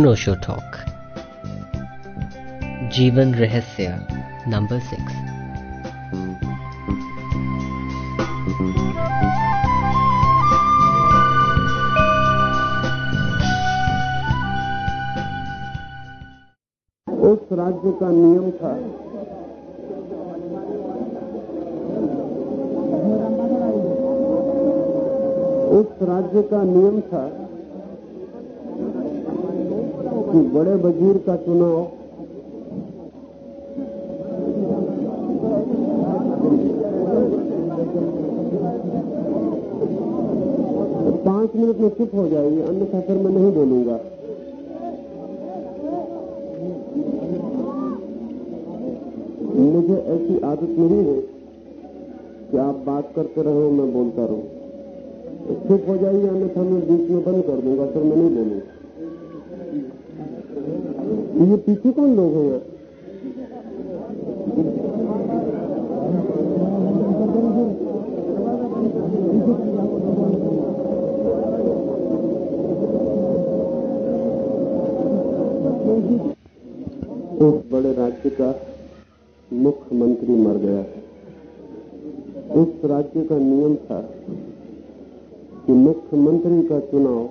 अनोशो talk जीवन रहस्य number six उस राज्य का नियम था। उस राज्य का नियम था कि बड़े वज़ीर का चुनाव। पाँच मिनट में चुप हो जाइए अन्यथा फिर मैं नहीं बोलूँगा। मुझे ऐसी आदत नहीं है कि आप बात करते रहो, मैं बोलता रहूँ। चुप हो जाइए, अन्यथा मैं बीच में बंद कर दूँगा, फिर मैं नहीं बोलूँगा। ये पीछे कौन लोग हैं? उस बड़े राज्य का मुख्यमंत्री मर गया। उस राज्य का नियम था कि मुख्यमंत्री का चुनाव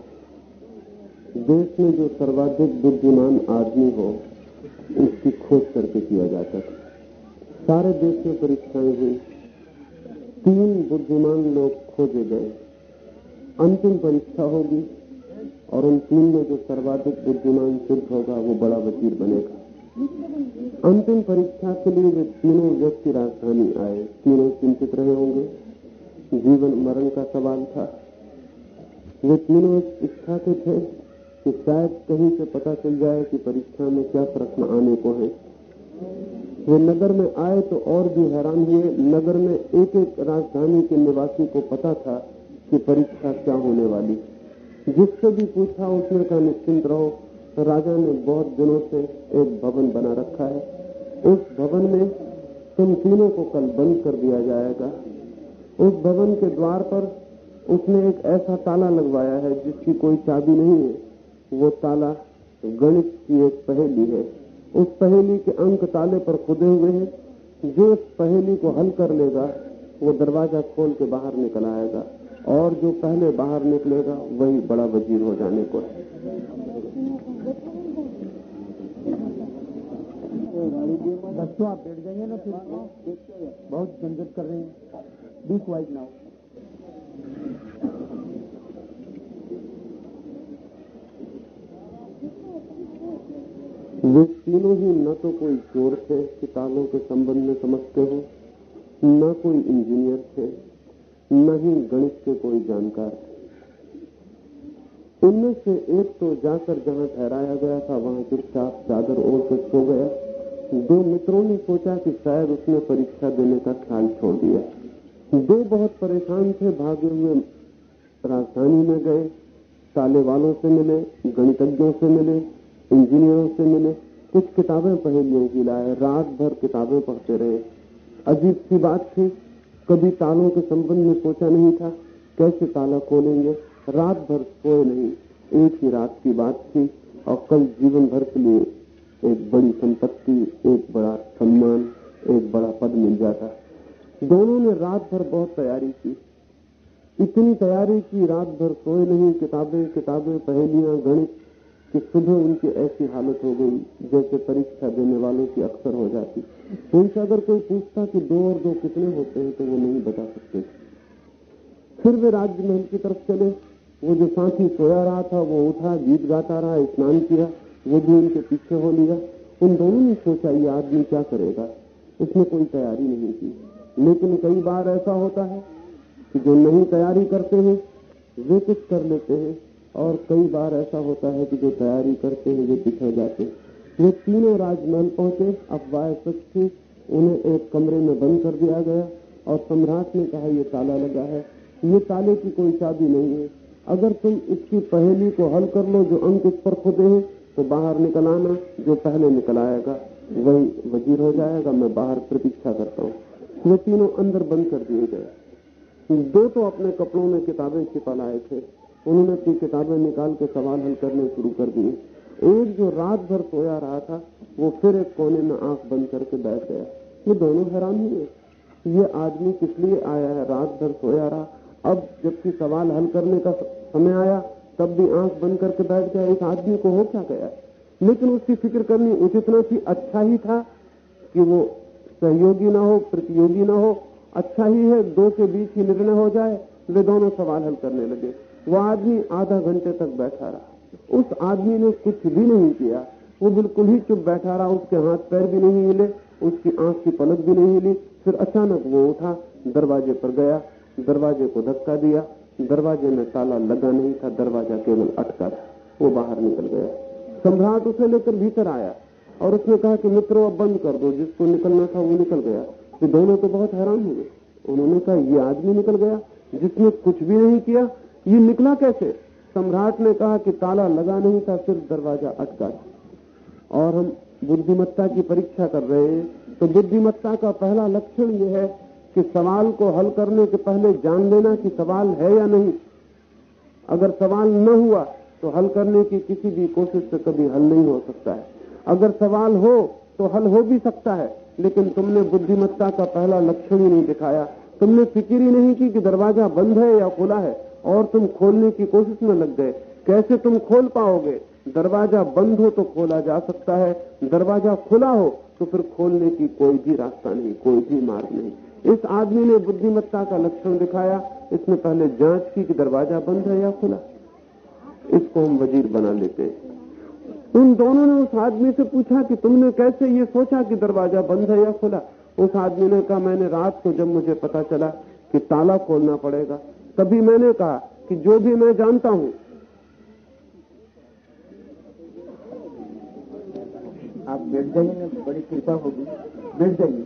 देश में जो सर्वाधिक बुद्धिमान आदमी हो, उसकी खोज करके किया जाता था। सारे देश में परीक्षाएँ हुई। तीन बुद्धिमान लोग खोजे गए। अंतिम परीक्षा होगी और उन तीन में जो सर्वाधिक बुद्धिमान सिद्ध होगा, वो बड़ा वज़ीर बनेगा। अंतिम परीक्षा के लिए वे तीनों व्यक्ति राजधानी आए। तीनों चिंतित रहे होंगे। जीवन मरण का सवाल था। वे तीनों इच्छा के थे कि शायद कहीं से पता चल जाए कि परीक्षा में क्या प्रश्न आने को है। वे नगर में आए तो और भी हैरान हुए। नगर में एक एक राजधानी के निवासी को पता था कि परीक्षा क्या होने वाली। जिससे भी पूछा, उसने कहा, निश्चिंत रहो, राजा ने बहुत दिनों से एक भवन बना रखा है। उस भवन में तुम तीनों को कल बंद कर दिया जाएगा। उस भवन के द्वार पर उसने एक ऐसा ताला लगवाया है जिसकी कोई चाबी नहीं है। वो ताला गणित की एक पहेली है। उस पहेली के अंक ताले पर खुदे हुए हैं। जो उस पहेली को हल कर लेगा, वो दरवाज़ा खोल के बाहर निकल आएगा और जो पहले बाहर निकलेगा, वही बड़ा वज़ीर हो जाने को है। बच्चों, आप बैठ जाएँगे ना फिर। बहुत झंझट कर रहे हैं। बी क्वाइट नाउ वे तीनों ही न तो कोई चोर थे, किताबों के संबंध में समझते हो, न कोई इंजीनियर थे, न ही गणित के कोई जानकार थे। उनमें से एक तो जाकर जहाँ ठहराया गया था, वहाँ चुपचाप चादर ओढ़ कर सो गया। दो मित्रों ने सोचा कि शायद उसने परीक्षा देने का ख्याल छोड़ दिया। दो बहुत परेशान थे, भागे हुए राजधानी में गए ताले वालों से मिले, गणितज्ञों से मिले इंजीनियरों से मिले, कुछ किताबें पहेलियों की लाए, रात भर किताबें पढ़ते रहे। अजीब सी बात थी, कभी तालों के संबंध में सोचा नहीं था, कैसे ताला खोलेंगे? रात भर सोए नहीं, एक ही रात की बात थी, और कल जीवन भर के लिए एक बड़ी संपत्ति, एक बड़ा सम्मान, एक बड़ा पद मिल जाता। दोनों ने रात भर बहुत तैयारी की। इतनी तैयारी की, रात भर सोए नहीं, किताबें किताबें पहेलियाँ, गणित कि सुबह उनकी ऐसी हालत हो गई, जैसे परीक्षा देने वालों की अक्सर हो जाती। उनसे अगर कोई पूछता कि दो और दो कितने होते हैं तो वो नहीं बता सकते। फिर वे राजमहल की तरफ़ चले। वो जो साथी सोया रहा था, वो उठा, गीत गाता रहा, स्नान किया, वो भी उनके पीछे हो लिया। उन दोनों ने सोचा, ये आदमी क्या करेगा? उसने कोई तैयारी नहीं की लेकिन कई बार ऐसा होता है कि जो नहीं तैयारी करते हैं, वे कुछ कर लेते हैं। और कई बार ऐसा होता है कि जो तैयारी करते हैं वे पिछड़ जाते वे तीनों राजमहल पहुँचे अफवाह सच थी उन्हें एक कमरे में बंद कर दिया गया और सम्राट ने कहा, ये ताला लगा है। ये ताले की कोई चाबी नहीं है। अगर तुम इसकी पहेली को हल कर लो, जो अंक इस पर खुदे हैं तो बाहर निकल आना, जो पहले निकल आएगा। वही वज़ीर हो जाएगा, मैं बाहर प्रतीक्षा करता हूँ। वे तीनों अंदर बंद कर दिए गए। दो तो अपने कपड़ों में किताबें छिपा लाए थे। उन्होंने अपनी किताबें निकाल के सवाल हल करने शुरू कर दिए। एक जो रात भर सोया रहा था, वो फिर एक कोने में आँख बंद करके बैठ गया। ये दोनों हैरान हुए। ये आदमी किस लिए आया है? रात भर सोया रहा। अब जबकि सवाल हल करने का समय आया, तब भी आँख बंद करके बैठ गया। इस आदमी को हो क्या गया? लेकिन उसकी फ़िक्र करनी उचित न थी। अच्छा ही था कि वो सहयोगी ना हो, प्रतियोगी ना हो। अच्छा ही है, दो के बीच ही निर्णय हो जाए। वे दोनों सवाल हल करने लगे। वो आदमी आधा घंटे तक बैठा रहा। उस आदमी ने कुछ भी नहीं किया। वो बिल्कुल ही चुप बैठा रहा। उसके हाथ पैर भी नहीं हिले, उसकी आँख की पलक भी नहीं हिली। फिर अचानक वो उठा, दरवाजे पर गया, दरवाजे को धक्का दिया। दरवाजे में ताला लगा नहीं था, दरवाज़ा केवल अटका था। वो बाहर निकल गया। सम्राट उसे लेकर भीतर आया और उसने कहा कि, मित्रों, अब बंद कर दो। जिसको निकलना था वो निकल गया। ये दोनों तो बहुत हैरान हुए उन्होंने कहा, ये आदमी निकल गया जिसने कुछ भी नहीं किया ये निकला कैसे? सम्राट ने कहा कि ताला लगा नहीं था, सिर्फ़ दरवाज़ा अटका और हम बुद्धिमत्ता की परीक्षा कर रहे हैं। तो बुद्धिमत्ता का पहला लक्षण यह है कि सवाल को हल करने के पहले जान लेना कि सवाल है या नहीं। अगर सवाल न हुआ तो हल करने की किसी भी कोशिश से कभी हल नहीं हो सकता है। अगर सवाल हो तो हल हो भी सकता है, लेकिन तुमने बुद्धिमत्ता का पहला लक्षण ही नहीं दिखाया। तुमने फ़िक्र ही नहीं की कि दरवाज़ा बंद है या खुला है। और तुम खोलने की कोशिश में लग गए। कैसे तुम खोल पाओगे? दरवाज़ा बंद हो तो खोला जा सकता है। दरवाज़ा खुला हो तो फिर खोलने की कोई भी रास्ता नहीं, कोई भी मार्ग नहीं। इस आदमी ने बुद्धिमत्ता का लक्षण दिखाया। इसने पहले जाँच की कि दरवाज़ा बंद है या खुला। इसको हम वज़ीर बना लेते हैं। उन दोनों ने उस आदमी से पूछा कि तुमने कैसे ये सोचा कि दरवाज़ा बंद है या खुला? उस आदमी ने कहा, मैंने रात को जब मुझे पता चला कि ताला खोलना पड़ेगा तभी मैंने कहा कि जो भी मैं जानता हूँ, आप बैठ जाइए, बड़ी कृपा होगी। बैठ जाइए।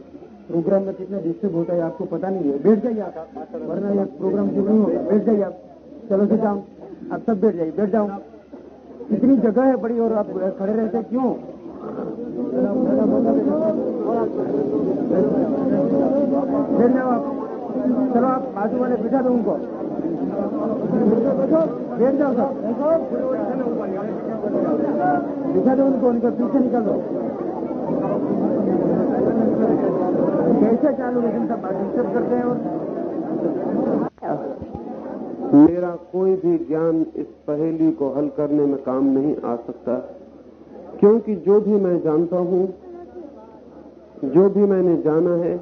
प्रोग्राम में कितना डिस्टर्ब होता है आपको पता नहीं है। बैठ जाइए आप। वरना यह प्रोग्राम क्यों नहीं होगा। बैठ जाइए आप। चलो से जाओ। आप सब बैठ जाइए। बैठ जाओ। इतनी जगह है बड़ी और आप खड़े रहते क्यों? बैठ जाओ। आप चलो आप बाजू वाले बैठा दो उनको। बिठा दो उनको उनके पीछे निकल दो कैसे चालू लेकिन सब डिस्टर्ब करते हैं और मेरा कोई भी ज्ञान इस पहेली को हल करने में काम नहीं आ सकता, क्योंकि जो भी मैं जानता हूँ, जो भी मैंने जाना है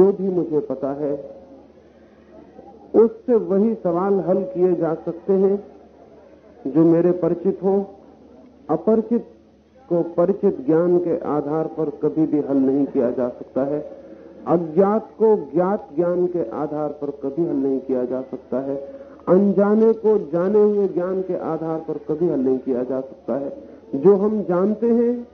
जो भी मुझे पता है, उससे वही सवाल हल किए जा सकते हैं जो मेरे परिचित हो। अपरिचित को परिचित ज्ञान के आधार पर कभी भी हल नहीं किया जा सकता है। अज्ञात को ज्ञात ज्ञान के आधार पर कभी हल नहीं किया जा सकता है। अनजाने को जाने हुए ज्ञान के आधार पर कभी हल नहीं किया जा सकता है। जो हम जानते हैं,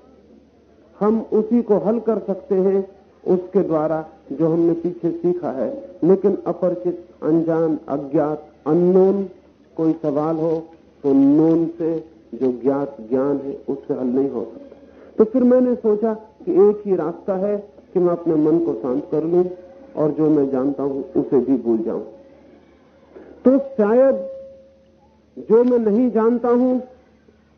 हम उसी को हल कर सकते हैं। उसके द्वारा जो हमने पीछे सीखा है। लेकिन अपरिचित, अनजान, अज्ञात अननोन कोई सवाल हो तो नोन से जो ज्ञात ज्ञान है, उससे हल नहीं हो सकता। तो फिर मैंने सोचा कि एक ही रास्ता है कि मैं अपने मन को शांत कर लूँ और जो मैं जानता हूँ, उसे भी भूल जाऊँ। तो शायद जो मैं नहीं जानता हूँ,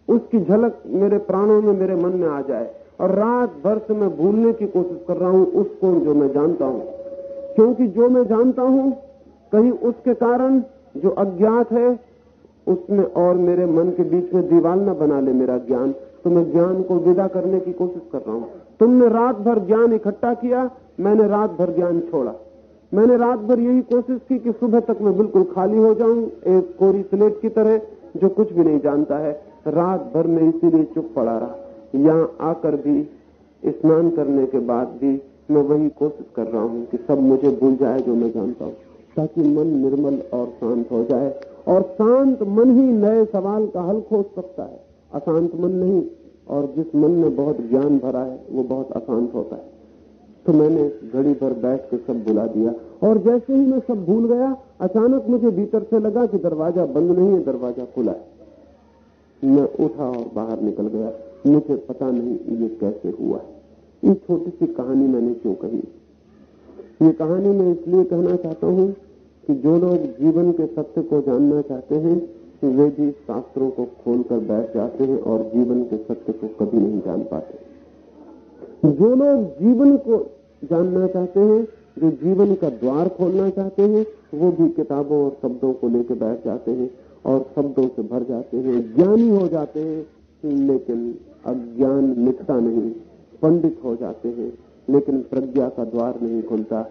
उसकी झलक मेरे प्राणों में, मेरे मन में आ जाए। और रात भर से मैं भूलने की कोशिश कर रहा हूँ उसको जो मैं जानता हूँ। क्योंकि जो मैं जानता हूँ, कहीं उसके कारण जो अज्ञात है उसमें और मेरे मन के बीच में दीवार न बना ले मेरा ज्ञान। तो मैं ज्ञान को विदा करने की कोशिश कर रहा हूँ। तुमने रात भर ज्ञान इकट्ठा किया, मैंने रात भर ज्ञान छोड़ा। मैंने रात भर यही कोशिश की कि सुबह तक मैं बिल्कुल खाली हो जाऊँ, एक कोरी स्लेट की तरह, जो कुछ भी नहीं जानता है। रात भर में इसीलिए चुप पड़ा रहा। यहाँ आकर भी, स्नान करने के बाद भी मैं वही कोशिश कर रहा हूँ कि सब मुझे भूल जाए जो मैं जानता हूँ, ताकि मन निर्मल और शांत हो जाए। और शांत मन ही नए सवाल का हल खोज सकता है। अशांत मन नहीं, और जिस मन में बहुत ज्ञान भरा है, वो बहुत अशांत होता है। तो मैंने घड़ी भर बैठ के सब बुला दिया। और जैसे ही मैं सब भूल गया, अचानक मुझे भीतर से लगा कि दरवाज़ा बंद नहीं है, दरवाज़ा खुला है। मैं उठा और बाहर निकल गया। मुझे पता नहीं ये कैसे हुआ। ये छोटी सी कहानी मैंने क्यों कही? ये कहानी मैं इसलिए कहना चाहता हूँ कि जो लोग जीवन के सत्य को जानना चाहते हैं, वे भी शास्त्रों को खोलकर बैठ जाते हैं और जीवन के सत्य को कभी नहीं जान पाते। जो लोग जीवन को जानना चाहते हैं, जो जीवन का द्वार खोलना चाहते हैं, वो भी किताबों और शब्दों को लेकर बैठ जाते हैं और शब्दों से भर जाते हैं, ज्ञानी हो जाते हैं, लेकिन अज्ञान मिटता नहीं, पंडित हो जाते हैं, लेकिन प्रज्ञा का द्वार नहीं खुलता।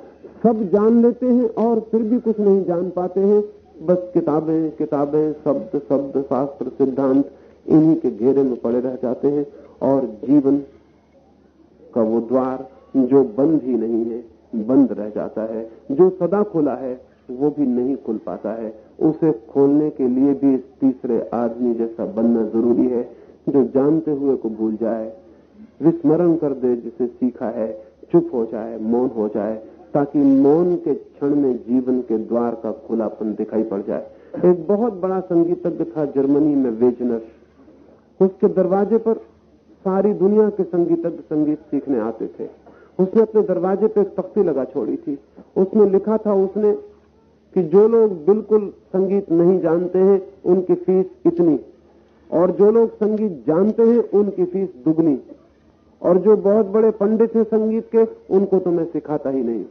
सब जान लेते हैं और फिर भी कुछ नहीं जान पाते हैं। बस किताबें किताबें, शब्द शब्द, शास्त्र, सिद्धांत, इन्हीं के घेरे में पड़े रह जाते हैं और जीवन का वो द्वार जो बंद ही नहीं है, बंद रह जाता है। जो सदा खुला है, वो भी नहीं खुल पाता है। उसे खोलने के लिए भी इस तीसरे आदमी जैसा बनना ज़रूरी है। जो जानते हुए को भूल जाए, विस्मरण कर दे जिसे सीखा है, चुप हो जाए, मौन हो जाए, ताकि मौन के क्षण में जीवन के द्वार का खुलापन दिखाई पड़ जाए। एक बहुत बड़ा संगीतज्ञ था जर्मनी में, वेजनर। उसके दरवाजे पर सारी दुनिया के संगीतज्ञ संगीत सीखने आते थे। उसने अपने दरवाजे पर एक तख्ती लगा छोड़ी थी। उसने लिखा था उसने कि जो लोग बिल्कुल संगीत नहीं जानते हैं, उनकी फ़ीस इतनी और जो लोग संगीत जानते हैं, उनकी फ़ीस दुगनी। और जो बहुत बड़े पंडित हैं संगीत के, उनको तो मैं सिखाता ही नहीं।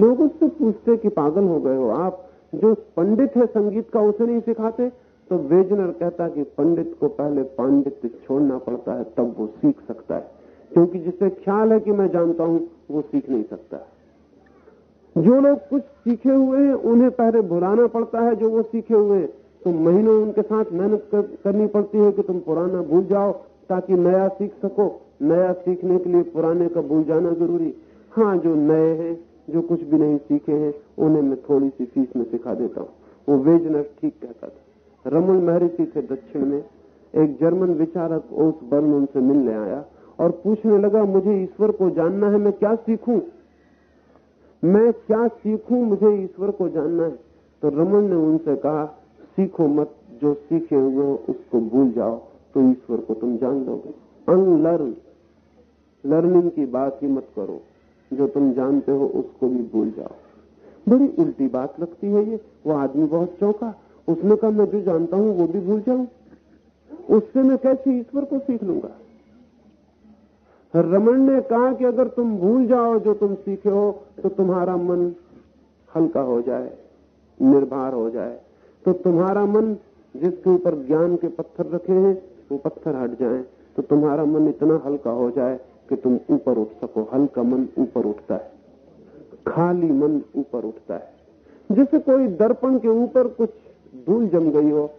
लोग उससे पूछते कि पागल हो गए हो आप। जो पंडित है संगीत का, उसे नहीं सिखाते। तो वेजनर कहता कि पंडित को पहले पांडित्य छोड़ना पड़ता है, तब वो सीख सकता है। क्योंकि जिसे ख्याल है कि मैं जानता हूँ, वो सीख नहीं सकता। जो लोग कुछ सीखे हुए हैं, उन्हें पहले भुलाना पड़ता है जो वो सीखे हुए हैं। तो महीनों उनके साथ मेहनत कर, करनी पड़ती है कि तुम पुराना भूल जाओ ताकि नया सीख सको। नया सीखने के लिए पुराने का भूल जाना ज़रूरी। हाँ जो नए हैं जो कुछ भी नहीं सीखे हैं उन्हें मैं थोड़ी सी फ़ीस में सिखा देता हूँ। वो वेजनर ठीक कहता था। रमन महर्षि थे दक्षिण में। एक जर्मन विचारक ओस बर्न उनसे मिलने आया और पूछने लगा मुझे ईश्वर को जानना है मैं क्या सीखूं? मैं क्या सीखूं मुझे ईश्वर को जानना है। तो रमन ने उनसे कहा सीखो मत, जो सीखे हुए हो उसको भूल जाओ तो ईश्वर को तुम जान लोगे। अनलर्न, लर्निंग की बात ही मत करो, जो तुम जानते हो उसको भी भूल जाओ। बड़ी उल्टी बात लगती है ये, वो आदमी बहुत चौंका, उसने कहा, मैं जो जानता हूँ वो भी भूल जाऊँ। उससे मैं कैसे ईश्वर को सीख लूँगा? रमन ने कहा कि अगर तुम भूल जाओ जो तुम सीखे हो तो तुम्हारा मन हल्का हो जाए, निर्भर हो जाए। तो तुम्हारा मन जिसके ऊपर ज्ञान के पत्थर रखे हैं, वो पत्थर हट जाए। तो तुम्हारा मन इतना हल्का हो जाए कि तुम ऊपर उठ सको। हल्का मन ऊपर उठता है। खाली मन ऊपर उठता है। जैसे कोई दर्पण के ऊपर कुछ धूल जम गई हो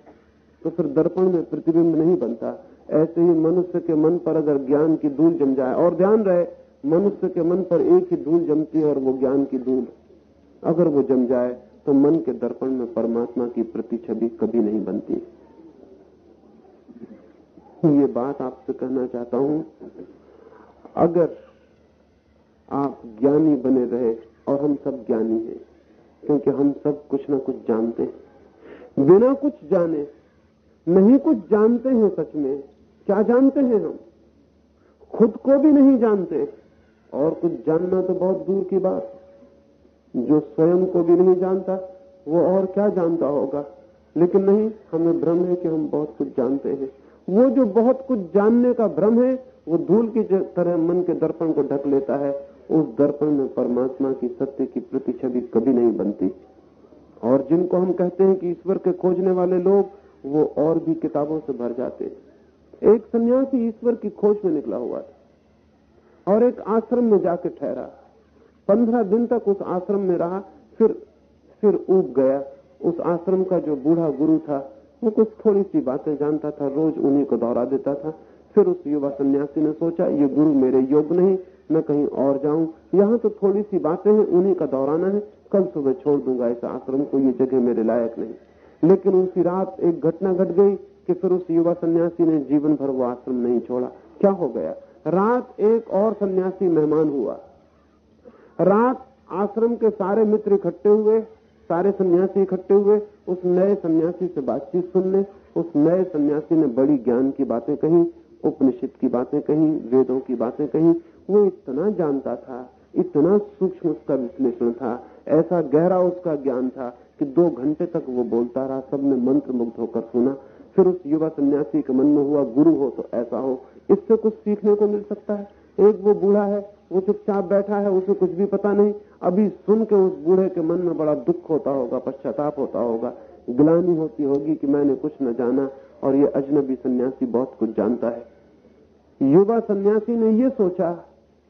तो फिर दर्पण में प्रतिबिंब नहीं बनता। ऐसे ही मनुष्य के मन पर अगर ज्ञान की धूल जम जाए, और ध्यान रहे, मनुष्य के मन पर एक ही धूल जमती है और वो ज्ञान की धूल अगर वो जम जाए तो मन के दर्पण में परमात्मा की प्रति छवि कभी नहीं बनती। ये बात आपसे कहना चाहता हूँ, अगर आप ज्ञानी बने रहे और हम सब ज्ञानी हैं, क्योंकि हम सब कुछ ना कुछ जानते हैं। बिना कुछ जाने, नहीं कुछ जानते हैं सच में, क्या जानते हैं हम? खुद को भी नहीं जानते, और कुछ जानना तो बहुत दूर की बात। जो स्वयं को भी नहीं जानता, वो और क्या जानता होगा? लेकिन नहीं, हमें भ्रम है कि हम बहुत कुछ जानते हैं। वो जो बहुत कुछ जानने का भ्रम है, वो धूल की तरह मन के दर्पण को ढक लेता है। उस दर्पण में परमात्मा की सत्य की प्रति छवि कभी नहीं बनती। और जिनको हम कहते हैं कि ईश्वर के खोजने वाले लोग, वो और भी किताबों से भर जाते हैं। एक सन्यासी ईश्वर की खोज में निकला हुआ था और एक आश्रम में जाके ठहरा। पंद्रह दिन तक उस आश्रम में रहा, फिर फिर उग गया। उस आश्रम का जो बूढ़ा गुरु था, वो कुछ थोड़ी सी बातें जानता था, रोज उन्हीं को दोहरा देता था। फिर उस युवा सन्यासी ने सोचा, ये गुरु मेरे योग नहीं, मैं कहीं और जाऊँ। यहाँ तो थोड़ी सी बातें हैं, उन्हीं का दोहराना है। कल सुबह छोड़ दूँगा इस आश्रम को, ये जगह मेरे लायक नहीं। लेकिन उसी रात एक घटना घट गई कि फिर उस युवा सन्यासी ने जीवन भर वो आश्रम नहीं छोड़ा। क्या हो गया? रात एक और सन्यासी मेहमान हुआ। रात आश्रम के सारे मित्र इकट्ठे हुए, सारे सन्यासी इकट्ठे हुए, उस नए सन्यासी से बातचीत सुनने, उस नए सन्यासी ने बड़ी ज्ञान की बातें कही, उपनिषद की बातें कही, वेदों की बातें कही, वो इतना जानता था, इतना सूक्ष्म उसका विश्लेषण था, ऐसा गहरा उसका ज्ञान था कि दो घंटे तक वो बोलता रहा, सबने मंत्र मुग्ध होकर सुना। फिर उस युवा सन्यासी के मन में हुआ, गुरु हो तो ऐसा हो, इससे कुछ सीखने को मिल सकता है? एक वो बूढ़ा है, वो चुपचाप बैठा है, उसे कुछ भी पता नहीं। अभी सुन के उस बूढ़े के मन में बड़ा दुख होता होगा, पश्चाताप होता होगा। ग्लानी होती होगी कि मैंने कुछ न जाना और ये अजनबी सन्यासी बहुत कुछ जानता है। युवा सन्यासी ने ये सोचा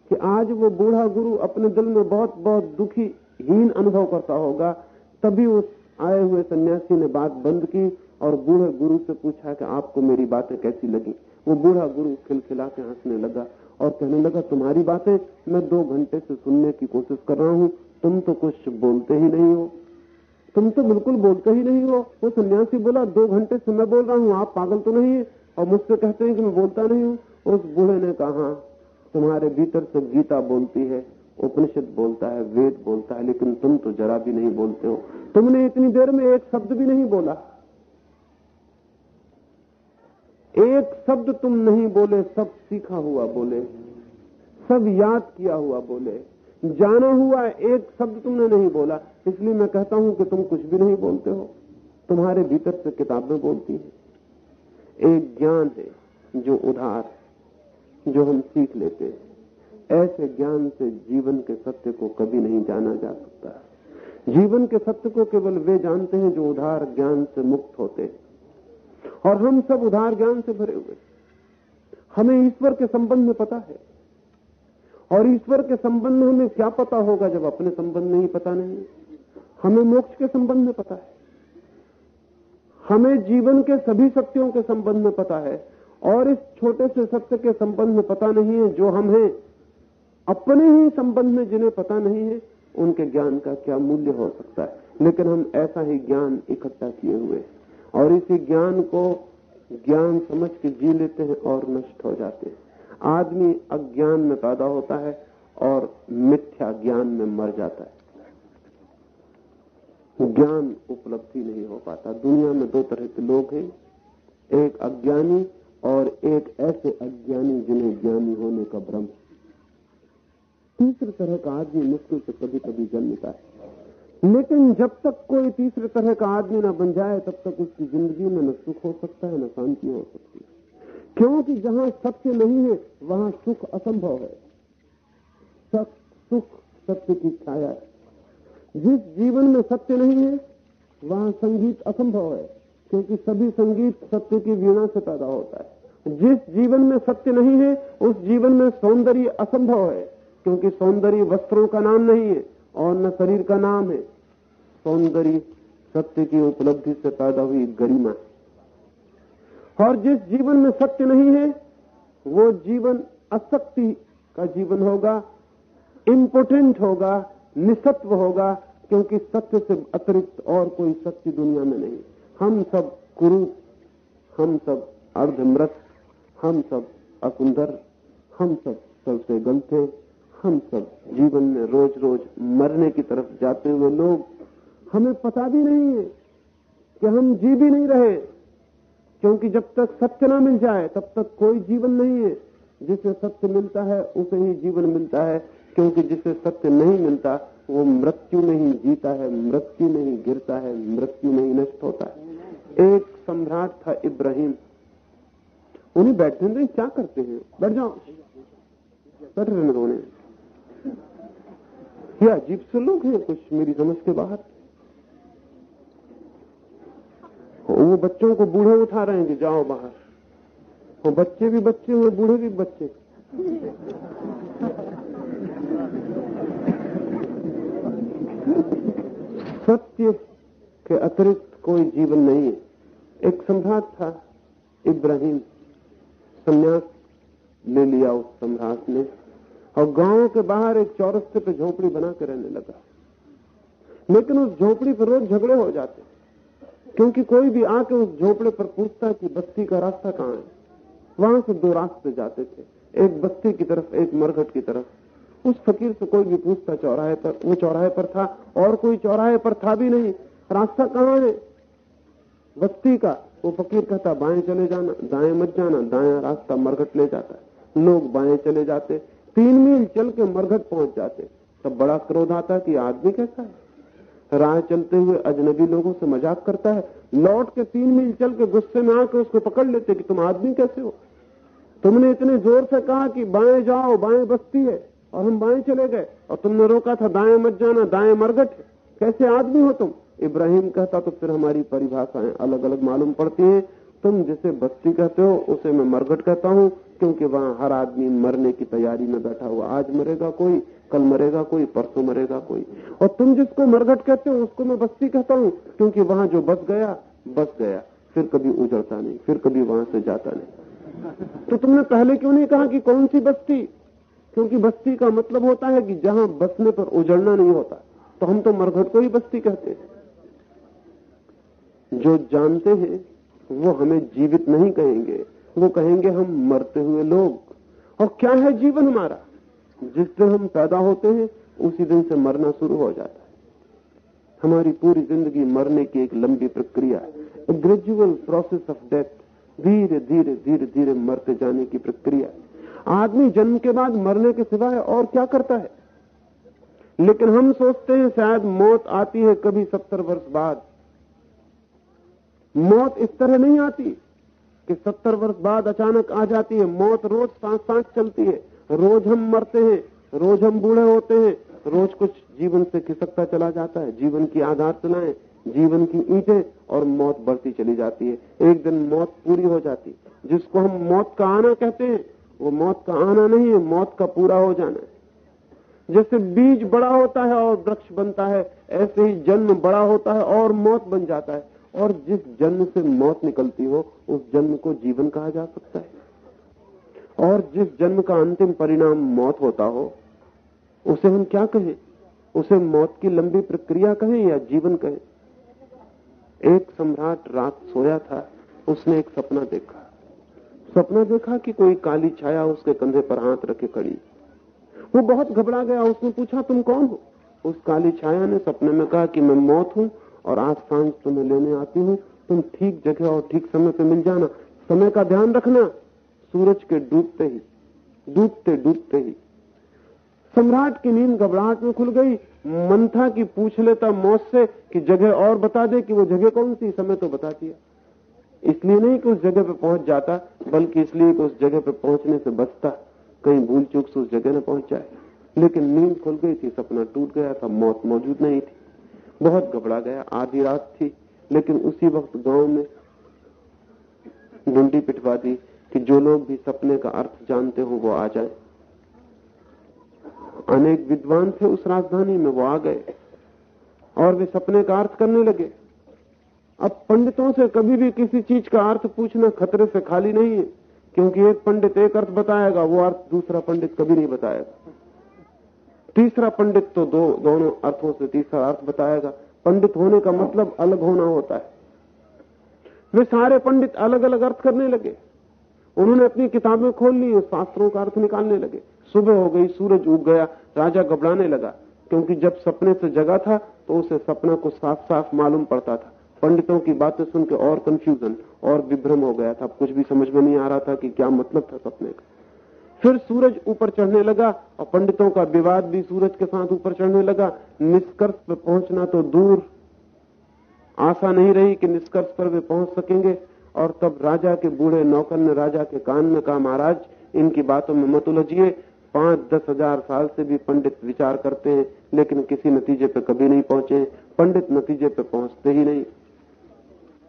कि आज वो बूढ़ा गुरु अपने दिल में बहुत बहुत दुखी, हीन अनुभव करता होगा। तभी उस आए हुए सन्यासी ने बात बंद की और बूढ़े गुरु से पूछा कि आपको मेरी बातें कैसी लगी? वो बूढ़ा गुरु खिलखिला के हंसने लगा। और कहने लगा, तुम्हारी बातें मैं दो घंटे से सुनने की कोशिश कर रहा हूँ। तुम तो कुछ बोलते ही नहीं हो। तुम तो बिल्कुल बोलते ही नहीं हो। वो सन्यासी बोला, दो घंटे से मैं बोल रहा हूँ, आप पागल तो नहीं है? और मुझसे कहते हैं कि मैं बोलता नहीं हूँ। उस बूढ़े ने कहा, तुम्हारे भीतर से गीता बोलती है, उपनिषद बोलता है, वेद बोलता है, लेकिन तुम तो जरा भी नहीं बोलते हो। तुमने इतनी देर में एक शब्द भी नहीं बोला। एक शब्द तुम नहीं बोले, सब सीखा हुआ बोले, सब याद किया हुआ बोले, जाना हुआ एक शब्द तुमने नहीं बोला, इसलिए मैं कहता हूँ कि तुम कुछ भी नहीं बोलते हो। तुम्हारे भीतर से किताबें बोलती हैं। एक ज्ञान है जो उधार जो हम सीख लेते हैं। ऐसे ज्ञान से जीवन के सत्य को कभी नहीं जाना जा सकता। जीवन के सत्य को केवल वे जानते हैं जो उधार ज्ञान से मुक्त होते हैं। और हम सब उधार ज्ञान से भरे हुए हमें ईश्वर के संबंध में पता है। और ईश्वर के संबंध में हमें क्या पता होगा जब अपने संबंध में ही पता नहीं? हमें मोक्ष के संबंध में पता है। हमें जीवन के सभी सत्यों के संबंध में पता है। और इस छोटे से सत्य के संबंध में पता नहीं है जो हम हैं। अपने ही संबंध में जिन्हें पता नहीं है, उनके ज्ञान का क्या मूल्य हो सकता है? लेकिन हम ऐसा ही ज्ञान इकट्ठा किए हुए और इसी ज्ञान को ज्ञान समझ के जी लेते हैं और नष्ट हो जाते हैं। आदमी अज्ञान में पैदा होता है और मिथ्या ज्ञान में मर जाता है। ज्ञान उपलब्धि नहीं हो पाता। दुनिया में दो तरह के लोग हैं, एक अज्ञानी और एक ऐसे अज्ञानी जिन्हें ज्ञानी होने का भ्रम तीसरे तरह का आदमी मुश्किल से कभी कभी जन्मता है। लेकिन जब तक कोई तीसरे तरह का आदमी न बन जाए तब तक उसकी ज़िंदगी में न सुख हो सकता है न शांति हो सकती है। क्योंकि जहाँ सत्य नहीं है वहाँ सुख असंभव है। सत, सुख सत्य की छाया है। जिस जीवन में सत्य नहीं है वहाँ संगीत असंभव है क्योंकि सभी संगीत सत्य की वीणा से पैदा होता है। जिस जीवन में सत्य नहीं है उस जीवन में सौंदर्य असंभव है क्योंकि सौंदर्य वस्त्रों का नाम नहीं है। और न शरीर का नाम है। सौंदर्य सत्य की उपलब्धि से पैदा हुई गरिमा और जिस जीवन में सत्य नहीं है, वो जीवन अशक्ति का जीवन होगा इम्पोर्टेंट होगा, निसत्व होगा, क्योंकि सत्य से अतिरिक्त और कोई सत्य दुनिया में नहीं। हम सब कुरूप हम सब अर्धमृत, हम सब अकुंदर हम सब सबसे गलते। हम सब जीवन में रोज रोज मरने की तरफ़ जाते हुए लोग हमें पता भी नहीं है कि हम जी भी नहीं रहे। क्योंकि जब तक सत्य ना मिल जाए, तब तक कोई जीवन नहीं है। जिसे सत्य मिलता है, उसे ही जीवन मिलता है। क्योंकि जिसे सत्य नहीं मिलता, वो मृत्यु में ही जीता है, मृत्यु में ही गिरता है, मृत्यु में ही नष्ट होता है। एक सम्राट था इब्राहिम। उन्हें बैठने नहीं क्या करते हैं? बैठ जाओ। बैठ रहे ये अजीब से लोग हैं कुछ मेरी समझ के बाहर। वो बच्चों को बूढ़े उठा रहे हैं कि जाओ बाहर। वो बच्चे भी बच्चे हुए बूढ़े भी बच्चे। सत्य के अतिरिक्त कोई जीवन नहीं है। एक सम्राट था, इब्राहिम। संन्यास ले लिया उस सम्राट ने। और गाँव के बाहर एक चौरस्ते पे झोपड़ी बना के रहने लगा। लेकिन उस झोपड़ी पर रोज झगड़े हो जाते क्योंकि कोई भी आके उस झोपड़े पर पूछता कि बस्ती का रास्ता कहाँ है। वहाँ से दो रास्ते जाते थे, एक बस्ती की तरफ़, एक मरघट की तरफ़। उस फकीर से कोई भी पूछता, चौराहे पर, वो चौराहे पर था, और कोई चौराहे पर था भी नहीं। रास्ता कहाँ है? बस्ती का। वो फकीर कहता, बाएँ चले जाना, दाएँ मत जाना दाया रास्ता मरघट ले जाता लोग बाएँ चले जाते तीन मील चल के मरघट पहुँच जाते। तब बड़ा क्रोध आता कि आदमी कैसा है? राह चलते हुए अजनबी लोगों से मज़ाक करता है। लौट के तीन मील चल के गुस्से में आकर उसको पकड़ लेते कि तुम आदमी कैसे हो? तुमने इतने ज़ोर से कहा कि बाएँ जाओ, बाएँ बस्ती है और हम बाएँ चले गए। और तुमने रोका था, दाएँ मत जाना, दाएँ मरगट कैसे आदमी हो तुम? इब्राहिम कहता तो फिर हमारी परिभाषाएँ अलग अलग मालूम पड़ती हैं। तुम जिसे बस्ती कहते हो, उसे मैं मरगट कहता हूँ। क्योंकि वहाँ हर आदमी मरने की तैयारी में बैठा हुआ। आज मरेगा कोई, कल मरेगा कोई, परसों मरेगा कोई। और तुम जिसको मरघट कहते हो, उसको मैं बस्ती कहता हूँ, क्योंकि वहाँ जो बस गया बस गया। फिर कभी उजड़ता नहीं, फिर कभी वहाँ से जाता नहीं। तो तुमने पहले क्यों नहीं कहा कि कौन सी बस्ती? क्योंकि बस्ती का मतलब होता है कि जहाँ बसने पर उजड़ना नहीं होता। तो हम तो मरघट को ही बस्ती कहते हैं। जो जानते हैं, वो हमें जीवित नहीं कहेंगे। वो कहेंगे, हम मरते हुए लोग, और क्या है जीवन हमारा? जिस दिन हम पैदा होते हैं, उसी दिन से मरना शुरू हो जाता है। हमारी पूरी ज़िंदगी मरने की एक लंबी प्रक्रिया है। ग्रेजुअल प्रोसेस ऑफ़ डेथ धीरे धीरे धीरे धीरे मरते जाने की प्रक्रिया आदमी जन्म के बाद मरने के सिवाय और क्या करता है? लेकिन हम सोचते हैं, शायद मौत आती है कभी सत्तर वर्ष बाद। मौत इस तरह नहीं आती। कि सत्तर वर्ष बाद अचानक आ जाती है। मौत रोज सांस सांस चलती है। रोज हम मरते हैं, रोज हम बूढ़े होते हैं, रोज कुछ जीवन से खिसकता चला जाता है। जीवन की आधारशिलाएँ जीवन की ईंटें और मौत बढ़ती चली जाती है। एक दिन मौत पूरी हो जाती है। जिसको हम मौत का आना कहते हैं, वो मौत का आना नहीं है, मौत का पूरा हो जाना है। जैसे बीज बड़ा होता है और वृक्ष बनता है, ऐसे ही जन्म बड़ा होता है और मौत बन जाता है। और जिस जन्म से मौत निकलती हो, उस जन्म को जीवन कहा जा सकता है। और जिस जन्म का अंतिम परिणाम मौत होता हो, उसे हम क्या कहें? उसे मौत की लंबी प्रक्रिया कहें या जीवन कहें? एक सम्राट रात सोया था, उसने एक सपना देखा। सपना देखा कि कोई काली छाया उसके कंधे पर हाथ रखे खड़ी। वो बहुत घबरा गया, उसने पूछा, तुम कौन हो? उस काली छाया ने सपने में कहा कि मैं मौत हूँ और आज साँझ तुम्हें लेने आती हूँ। तुम ठीक जगह और ठीक समय पे मिल जाना। समय का ध्यान रखना। सूरज के डूबते ही, डूबते डूबते ही। सम्राट की नींद घबराहट में खुल गई। मन था कि पूछ लेता मौत से कि जगह और बता दे कि वो जगह कौन सी? समय तो बता दिया। इसलिए नहीं कि उस जगह पे पहुँच जाता, बल्कि इसलिए कि उस जगह पे पहुँचने से बचता। कहीं भूल चूक से उस जगह न पहुँच जाए। लेकिन नींद खुल गई थी, सपना टूट गया था, मौत मौजूद नहीं थी। बहुत घबरा गया, आधी रात थी, लेकिन उसी वक्त गाँव में डुंडी पिटवा दी कि जो लोग भी सपने का अर्थ जानते हो वो आ जाए। अनेक विद्वान थे उस राजधानी में, वो आ गए और वे सपने का अर्थ करने लगे। अब पंडितों से कभी भी किसी चीज़ का अर्थ पूछना खतरे से खाली नहीं है, क्योंकि एक पंडित एक अर्थ बताएगा, वो अर्थ दूसरा पंडित कभी नहीं बताएगा। तीसरा पंडित तो दो, दोनों अर्थों से तीसरा अर्थ बताएगा। पंडित होने का मतलब अलग होना होता है। वे सारे पंडित अलग अलग अर्थ करने लगे। उन्होंने अपनी किताबें खोल ली, शास्त्रों का अर्थ निकालने लगे। सुबह हो गई, सूरज उग गया, राजा घबराने लगा, क्योंकि जब सपने से जगा था तो उसे सपना को साफ़ साफ़ मालूम पड़ता था। पंडितों की बातें सुन के और कंफ्यूजन और विभ्रम हो गया था। कुछ भी समझ में नहीं आ रहा था कि क्या मतलब था सपने का। फिर सूरज ऊपर चढ़ने लगा और पंडितों का विवाद भी सूरज के साथ ऊपर चढ़ने लगा। निष्कर्ष पर पहुँचना तो दूर। आशा नहीं रही कि निष्कर्ष पर वे पहुँच सकेंगे और तब राजा के बूढ़े नौकर ने राजा के कान में कहा महाराज, इनकी बातों में मत उलझिए। पाँच, दस हज़ार साल से भी पंडित विचार करते हैं, लेकिन किसी नतीजे पे कभी नहीं पहुँचे पंडित नतीजे पे पहुँचते ही नहीं।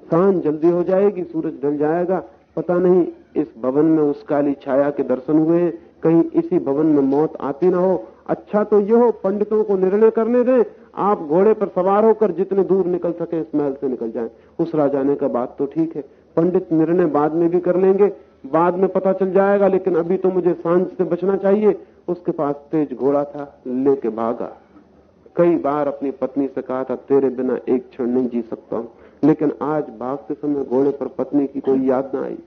साँझ जल्दी हो जाएगी, सूरज ढल जाएगा। पता नहीं इस भवन में उस काली छाया के दर्शन हुए, कहीं इसी भवन में मौत आती ना हो। अच्छा तो ये हो, पंडितों को निर्णय करने दें। आप घोड़े पर सवार होकर जितने दूर निकल सके, इस महल से निकल जाएँ। उस राजाने का बात तो ठीक है। पंडित निर्णय बाद में भी कर लेंगे। बाद में पता चल जाएगा, लेकिन अभी तो मुझे साँझ से बचना चाहिए। उसके पास तेज घोड़ा था, लेके भागा। कई बार अपनी पत्नी से कहा था, तेरे बिना एक क्षण नहीं जी सकता हूँ। लेकिन आज भागते समय घोड़े पर पत्नी की कोई याद ना आई।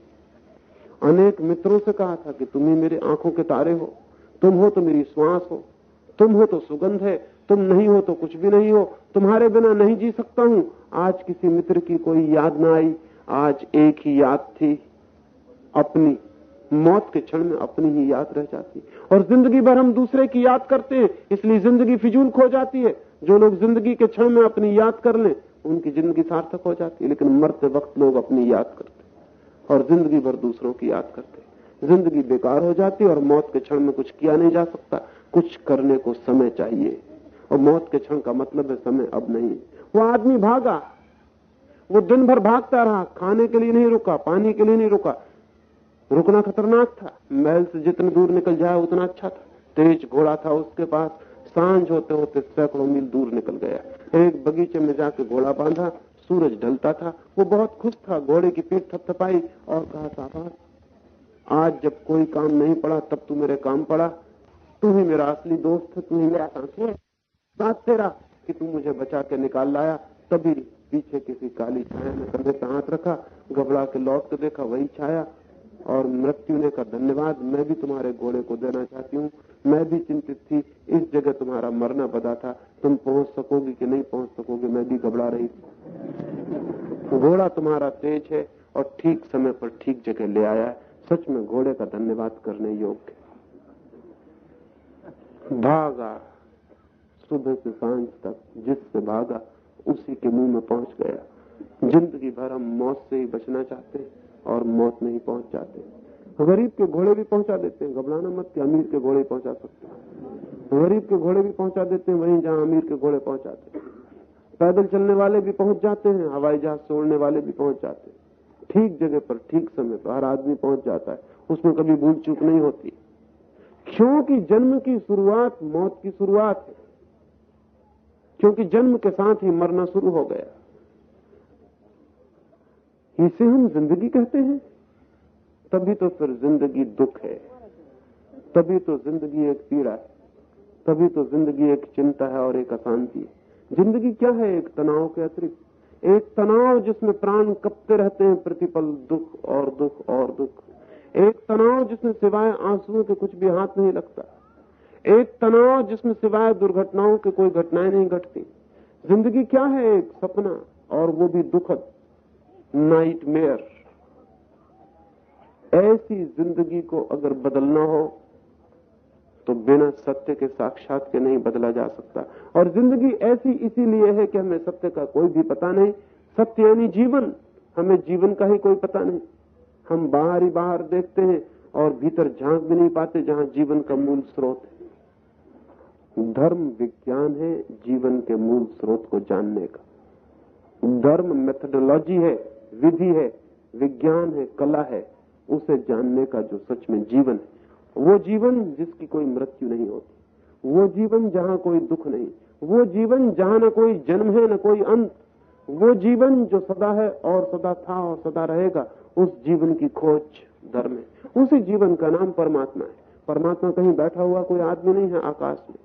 अनेक मित्रों से कहा था कि तुम ही मेरे आँखों के तारे हो। तुम हो तो मेरी श्वास हो। तुम हो तो सुगंध है। तुम नहीं हो तो कुछ भी नहीं हो। तुम्हारे बिना नहीं जी सकता हूँ। आज किसी मित्र की कोई याद ना आई। आज एक ही याद थी। अपनी मौत के क्षण में अपनी ही याद रह जाती। और ज़िंदगी भर हम दूसरे की याद करते हैं। इसलिए ज़िंदगी फिजूल खो जाती है। जो लोग ज़िंदगी के क्षण में अपनी याद कर लें उनकी ज़िंदगी सार्थक हो जाती है, लेकिन मरते वक्त लोग अपनी याद करते और ज़िंदगी भर दूसरों की याद करते ज़िंदगी बेकार हो जाती और मौत के क्षण में कुछ किया नहीं जा सकता। कुछ करने को समय चाहिए। और मौत के क्षण का मतलब है समय अब नहीं। वो आदमी भागा। वो दिन भर भागता रहा। खाने के लिए नहीं रुका, पानी के लिए नहीं रुका। रुकना खतरनाक था। महल से जितने दूर निकल जाए, उतना अच्छा था। तेज घोड़ा था उसके पास। साँझ होते होते सैकड़ों मील दूर निकल गया। एक बगीचे में जाके घोड़ा बांधा, सूरज ढलता था। वो बहुत खुश था, घोड़े की पीठ थपथपाई और कहा, साहब, आज जब कोई काम नहीं पड़ा, तब तू मेरे काम पड़ा। तू ही मेरा असली दोस्त है, तू ही मेरा साथी साथ तेरा कि तू मुझे बचा के निकाल लाया। तभी पीछे किसी काली छाया ने कंधे पे हाथ रखा, घबरा के लौट के देखा, वही छाया। और मृत्यु ने कहा, धन्यवाद, मैं भी तुम्हारे घोड़े को देना चाहती हूँ। मैं भी चिंतित थी, इस जगह तुम्हारा मरना बदा था। तुम पहुँच सकोगे कि नहीं पहुँच सकोगे? मैं भी घबरा रही थी। घोड़ा तुम्हारा तेज है और ठीक समय पर ठीक जगह ले आया है। सच में घोड़े का धन्यवाद करने योग्य भागा। सुबह से साँझ तक जिससे भागा, उसी के मुँह में पहुँच गया। ज़िंदगी भर हम मौत से ही बचना चाहते और मौत में ही पहुँच जाते गरीब के घोड़े भी पहुँचा देते हैं। घबराना मत कि अमीर के घोड़े पहुँचा सकते हैं। गरीब के घोड़े भी पहुँचा देते हैं, वहीं जहाँ अमीर के घोड़े पहुंचाते हैं। पैदल चलने वाले भी पहुँच जाते हैं, हवाई जहाज़ छोड़ने वाले भी पहुँच जाते हैं। ठीक जगह पर, ठीक समय पर हर आदमी पहुँच जाता है, उसमें कभी भूल चूक नहीं होती। क्योंकि जन्म की शुरुआत मौत की शुरुआत है। क्योंकि जन्म के साथ ही मरना शुरू हो गया। इसे हम ज़िंदगी कहते हैं। तभी तो फिर ज़िंदगी दुख है। तभी तो ज़िंदगी एक पीड़ा है। तभी तो ज़िंदगी एक चिंता है और एक अशांति है। ज़िंदगी क्या है? एक तनाव के अतिरिक्त। एक तनाव जिसमें प्राण कपते रहते हैं, प्रतिपल दुख और दुख और दुख। एक तनाव जिसमें सिवाय आंसुओं के कुछ भी हाथ नहीं लगता। एक तनाव जिसमें सिवाय दुर्घटनाओं के कोई घटनाएँ नहीं घटती। ज़िंदगी क्या है? एक सपना, और वो भी दुखद। नाइट ऐसी ज़िंदगी को अगर बदलना हो तो बिना सत्य के साक्षात के नहीं बदला जा सकता। और ज़िंदगी ऐसी इसीलिए है कि हमें सत्य का कोई भी पता नहीं। सत्य यानी जीवन। हमें जीवन का ही कोई पता नहीं। हम बाहर ही बाहर देखते हैं और भीतर झाँक भी नहीं पाते जहाँ जीवन का मूल स्रोत है। धर्म विज्ञान है जीवन के मूल स्रोत को जानने का। धर्म मेथडोलॉजी है, विधि है, विज्ञान है, कला है, उसे जानने का जो सच में जीवन है। वो जीवन जिसकी कोई मृत्यु नहीं होती, वो जीवन जहाँ कोई दुख नहीं, वो जीवन जहाँ न कोई जन्म है, न कोई अंत, वो जीवन जो सदा है और सदा था और सदा रहेगा, उस जीवन की खोज धर्म है। उसी जीवन का नाम परमात्मा है। परमात्मा कहीं बैठा हुआ कोई आदमी नहीं है आकाश में।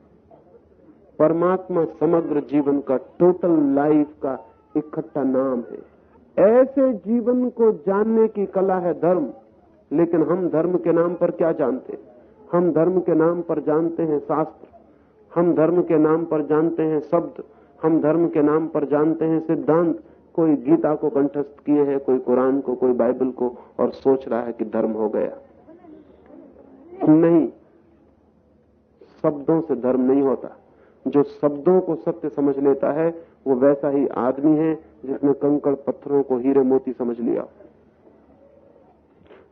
परमात्मा समग्र जीवन का टोटल लाइफ का इकट्ठा नाम है। ऐसे जीवन को जानने की कला है धर्म। लेकिन हम धर्म के नाम पर क्या जानते हम धर्म के नाम पर जानते हैं शास्त्र। हम धर्म के नाम पर जानते हैं शब्द। हम धर्म के नाम पर जानते हैं सिद्धांत। कोई गीता को कंठस्थ किए हैं, कोई कुरान को, कोई बाइबल को, और सोच रहा है कि धर्म हो गया। नहीं, शब्दों से धर्म नहीं होता। जो शब्दों को सत्य समझ लेता है, वो वैसा ही आदमी है जिसने कंकड़ पत्थरों को हीरे मोती समझ लिया।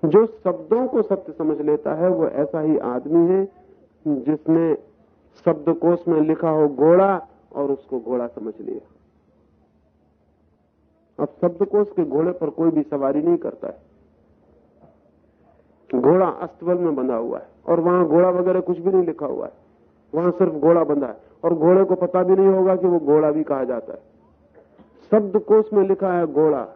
जो शब्दों को सत्य समझ लेता है, वो ऐसा ही आदमी है, जिसने शब्दकोश में लिखा हो घोड़ा और उसको घोड़ा समझ लिया। अब शब्दकोश के घोड़े पर कोई भी सवारी नहीं करता है। घोड़ा अस्तबल में बंधा हुआ है और वहाँ घोड़ा वगैरह कुछ भी नहीं लिखा हुआ है। वहाँ सिर्फ़ घोड़ा बंधा है और घोड़े को पता भी नहीं होगा कि वो घोड़ा भी कहा जाता है। शब्दकोश में लिखा है घोड़ा।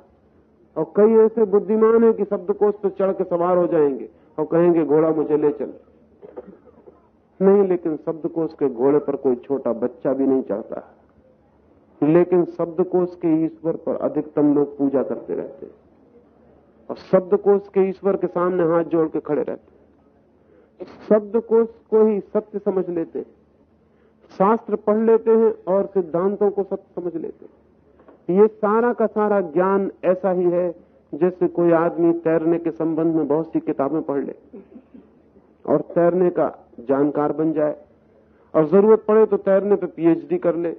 और कई ऐसे बुद्धिमान है कि शब्दकोश पर चढ़ के सवार हो जाएँगे और कहेंगे, घोड़ा मुझे ले चल। नहीं, लेकिन शब्दकोश के घोड़े पर कोई छोटा बच्चा भी नहीं चढ़ता। लेकिन शब्दकोश के ईश्वर पर अधिकतम लोग पूजा करते रहते हैं। और शब्दकोश के ईश्वर के सामने हाथ जोड़ के खड़े रहते शब्दकोश को ही सत्य समझ लेते शास्त्र पढ़ लेते हैं और सिद्धांतों को सत्य समझ लेते हैं। ये सारा का सारा ज्ञान ऐसा ही है जैसे कोई आदमी तैरने के संबंध में बहुत सी किताबें पढ़ ले और तैरने का जानकार बन जाए। और ज़रूरत पड़े तो तैरने पे पीएचडी कर ले,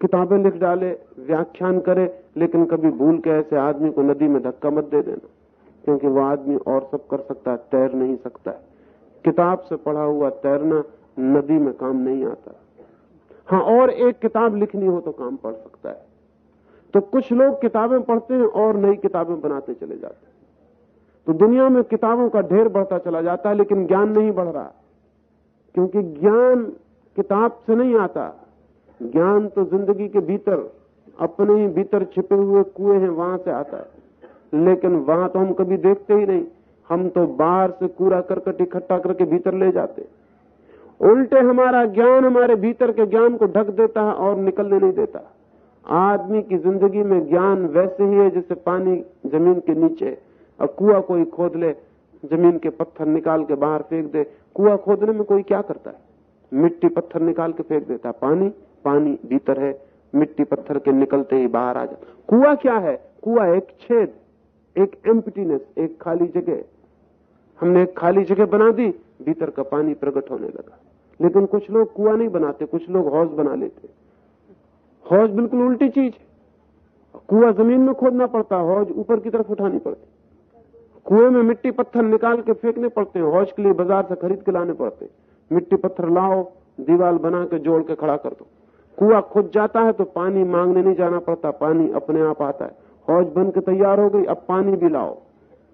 किताबें लिख डाले, व्याख्यान करे, लेकिन कभी भूल के ऐसे आदमी को नदी में धक्का मत दे देना, क्योंकि वह आदमी और सब कर सकता है, तैर नहीं सकता है। किताब से पढ़ा हुआ तैरना नदी में काम नहीं आता। हाँ और एक किताब लिखनी हो तो काम पड़ सकता है। तो कुछ लोग किताबें पढ़ते हैं और नई किताबें बनाते चले जाते हैं। तो दुनिया में किताबों का ढेर बढ़ता चला जाता है, लेकिन ज्ञान नहीं बढ़ रहा। क्योंकि ज्ञान किताब से नहीं आता। ज्ञान तो ज़िंदगी के भीतर, अपने ही भीतर छिपे हुए कुएँ हैं, वहाँ से आता है। लेकिन वहाँ तो हम कभी देखते ही नहीं। हम तो बाहर से कूड़ा करकट इकट्ठा करके भीतर ले जाते उल्टे हमारा ज्ञान हमारे भीतर के ज्ञान को ढक देता है और निकलने नहीं देता। आदमी की ज़िंदगी में ज्ञान वैसे ही है जैसे पानी ज़मीन के नीचे और कुआ कोई खोद ले, ज़मीन के पत्थर निकाल के बाहर फेंक दे। कुआ खोदने में कोई क्या करता है? मिट्टी पत्थर निकाल के फेंक देता पानी पानी भीतर है, मिट्टी पत्थर के निकलते ही बाहर आ जाता कुआ क्या है? कुआ एक छेद, एक एम्पटीनेस एक खाली जगह। हमने एक खाली जगह बना दी, भीतर का पानी प्रकट होने लगा। लेकिन कुछ लोग कुआ नहीं बनाते, कुछ लोग हौज बना लेते। हौज बिल्कुल उल्टी चीज़ है। कुआ ज़मीन में खोदना पड़ता है, हौज ऊपर की तरफ़ उठानी पड़ती कुएँ में मिट्टी पत्थर निकाल के फेंकने पड़ते हैं, हौज के लिए बाज़ार से खरीद के लाने पड़ते मिट्टी पत्थर लाओ, दीवार बना के जोड़ के खड़ा कर दो। कुआ खुद जाता है तो पानी मांगने नहीं जाना पड़ता, पानी अपने आप आता है। हौज बन के तैयार हो गई, अब पानी भी लाओ।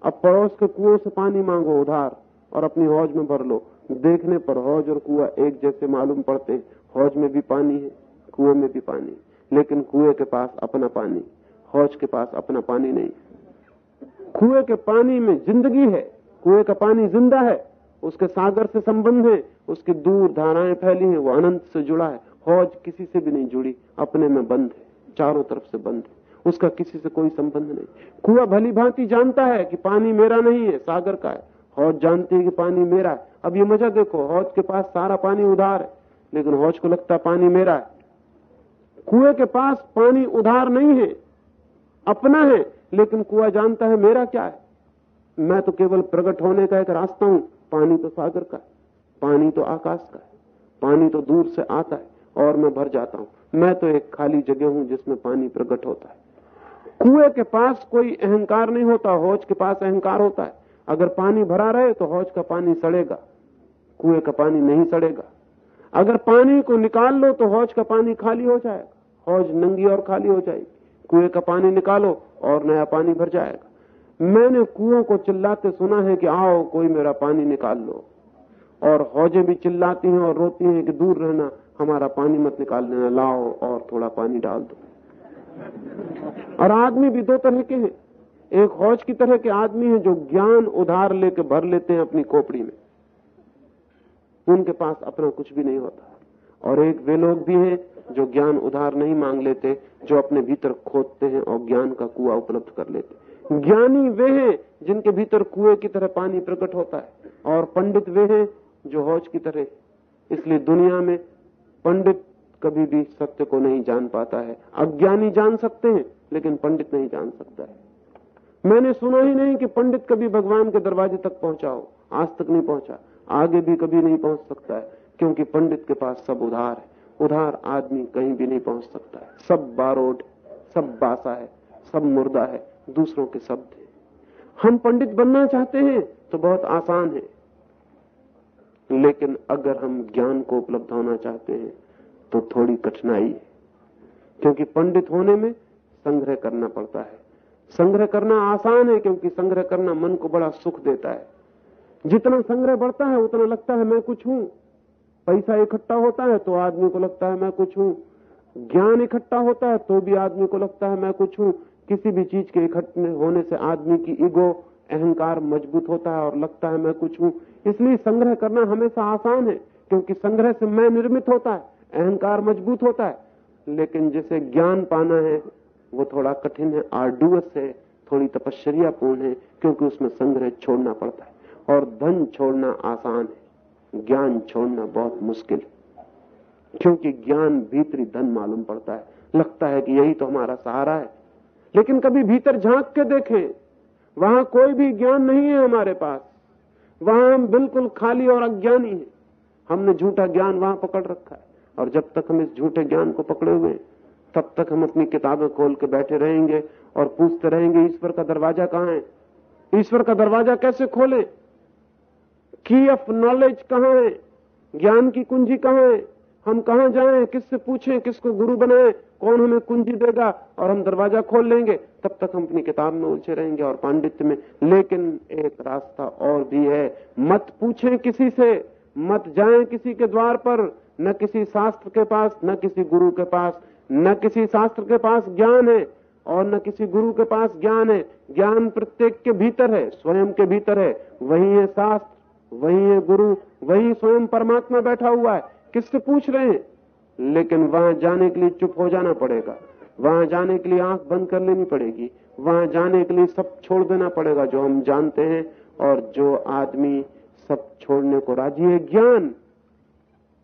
अब पड़ोस के कुओं से पानी मांगो, उधार, और अपनी हौज में भर लो। देखने पर हौज और कुआ एक जैसे मालूम पड़ते हैं। हौज में भी पानी है कुएँ में भी पानी लेकिन कुएँ के पास अपना पानी, हौज के पास अपना पानी नहीं। कुएँ के पानी में ज़िंदगी है, कुएँ का पानी ज़िंदा है, उसके सागर से संबंध है, उसकी दूर धाराएँ फैली हैं, वो अनंत से जुड़ा है। हौज किसी से भी नहीं जुड़ी, अपने में बंद है, चारों तरफ़ से बंद है, उसका किसी से कोई संबंध नहीं। कुआ भली भांति जानता है कि पानी मेरा नहीं है, सागर का है। हौज जानती है कि पानी मेरा है। अब ये मज़ा देखो, हौज के पास सारा पानी उधार है, लेकिन हौज को लगता पानी मेरा है। कुएँ के पास पानी उधार नहीं है, अपना है, लेकिन कुआ जानता है मेरा क्या है। मैं तो केवल प्रकट होने का एक रास्ता हूँ। पानी तो सागर का है, पानी तो आकाश का है, पानी तो दूर से आता है और मैं भर जाता हूँ। मैं तो एक खाली जगह हूँ जिसमें पानी प्रकट होता है। कुएँ के पास कोई अहंकार नहीं होता, हौज के पास अहंकार होता है। अगर पानी भरा रहे तो हौज का पानी सड़ेगा, कुएँ का पानी नहीं सड़ेगा। अगर पानी को निकाल लो तो हौज का पानी खाली हो जाएगा। हौज नंगी और खाली हो जाएगी। कुएँ का पानी निकालो और नया पानी भर जाएगा। मैंने कुओं को चिल्लाते सुना है कि आओ, कोई मेरा पानी निकाल लो। और हौजें भी चिल्लाती हैं और रोती हैं कि दूर रहना, हमारा पानी मत निकाल देना लाओ और थोड़ा पानी डाल दो। और आदमी भी दो तरह के हैं। एक हौज की तरह के आदमी हैं जो ज्ञान उधार लेके भर लेते हैं अपनी खोपड़ी में। उनके पास अपना कुछ भी नहीं होता। और एक वे लोग भी हैं जो ज्ञान उधार नहीं मांग लेते, जो अपने भीतर खोदते हैं और ज्ञान का कुआ उपलब्ध कर लेते ज्ञानी वे हैं जिनके भीतर कुएँ की तरह पानी प्रकट होता है, और पंडित वे हैं जो हौज की तरह इसलिए दुनिया में पंडित कभी भी सत्य को नहीं जान पाता है। अज्ञानी जान सकते हैं, लेकिन पंडित नहीं जान सकता है। मैंने सुना ही नहीं कि पंडित कभी भगवान के दरवाजे तक पहुँचा हो, आज तक नहीं पहुँचा, आगे भी कभी नहीं पहुँच सकता है, क्योंकि पंडित के पास सब उधार है। उधार आदमी कहीं भी नहीं पहुँच सकता है। सब बारोड सब बासा है, सब मुर्दा है, दूसरों के शब्द है। हम पंडित बनना चाहते हैं तो बहुत आसान है। लेकिन अगर हम ज्ञान को उपलब्ध होना चाहते हैं तो थोड़ी कठिनाई है। क्योंकि पंडित होने में संग्रह करना पड़ता है। संग्रह करना आसान है क्योंकि संग्रह करना मन को बड़ा सुख देता है। जितना संग्रह बढ़ता है, उतना लगता है मैं कुछ हूँ। पैसा इकट्ठा होता है तो आदमी को लगता है मैं कुछ हूँ। ज्ञान इकट्ठा होता है तो भी आदमी को लगता है मैं कुछ हूँ। किसी भी चीज़ के इकट्ठे होने से आदमी की ईगो, अहंकार मज़बूत होता है और लगता है मैं कुछ हूँ। इसलिए संग्रह करना हमेशा आसान है, क्योंकि संग्रह से मैं निर्मित होता है, अहंकार मज़बूत होता है। लेकिन जिसे ज्ञान पाना है, वो थोड़ा कठिन है आर्डुअस है, थोड़ी तपश्चर्या पूर्ण है, क्योंकि उसमें संग्रह छोड़ना पड़ता है। और धन छोड़ना आसान है। ज्ञान छोड़ना बहुत मुश्किल है। क्योंकि ज्ञान भीतरी धन मालूम पड़ता है। लगता है कि यही तो हमारा सहारा है। लेकिन कभी भीतर झाँक के देखें, वहाँ कोई भी ज्ञान नहीं है हमारे पास। वहाँ हम बिल्कुल खाली और अज्ञानी हैं। हमने झूठा ज्ञान वहाँ पकड़ रखा है। और जब तक हम इस झूठे ज्ञान को पकड़े हुए तब तक हम अपनी किताबें खोल के बैठे रहेंगे और पूछते रहेंगे, ईश्वर का दरवाज़ा कहाँ है? ईश्वर का दरवाज़ा कैसे खोले? की ऑफ़ नॉलेज कहाँ है? ज्ञान की कुंजी कहाँ है? हम कहाँ जाएँ? किससे पूछें? किसको गुरु बनाएँ? कौन हमें कुंजी देगा? और हम दरवाज़ा खोल लेंगे। तब तक हम अपनी किताब में उलझे रहेंगे और पांडित्य में। लेकिन एक रास्ता और भी है। मत पूछें किसी से। मत जाएँ किसी के द्वार पर। न किसी शास्त्र के पास, न किसी गुरु के पास। न किसी शास्त्र के पास ज्ञान है और न किसी गुरु के पास ज्ञान है। ज्ञान प्रत्येक के भीतर है। स्वयं के भीतर है। वही है शास्त्र। वही है गुरु, वही स्वयं परमात्मा बैठा हुआ है। किससे पूछ रहे हैं? लेकिन वहाँ जाने के लिए चुप हो जाना पड़ेगा। वहाँ जाने के लिए आँख बंद कर लेनी पड़ेगी। वहाँ जाने के लिए सब छोड़ देना पड़ेगा जो हम जानते हैं। और जो आदमी सब छोड़ने को राज़ी है, ज्ञान।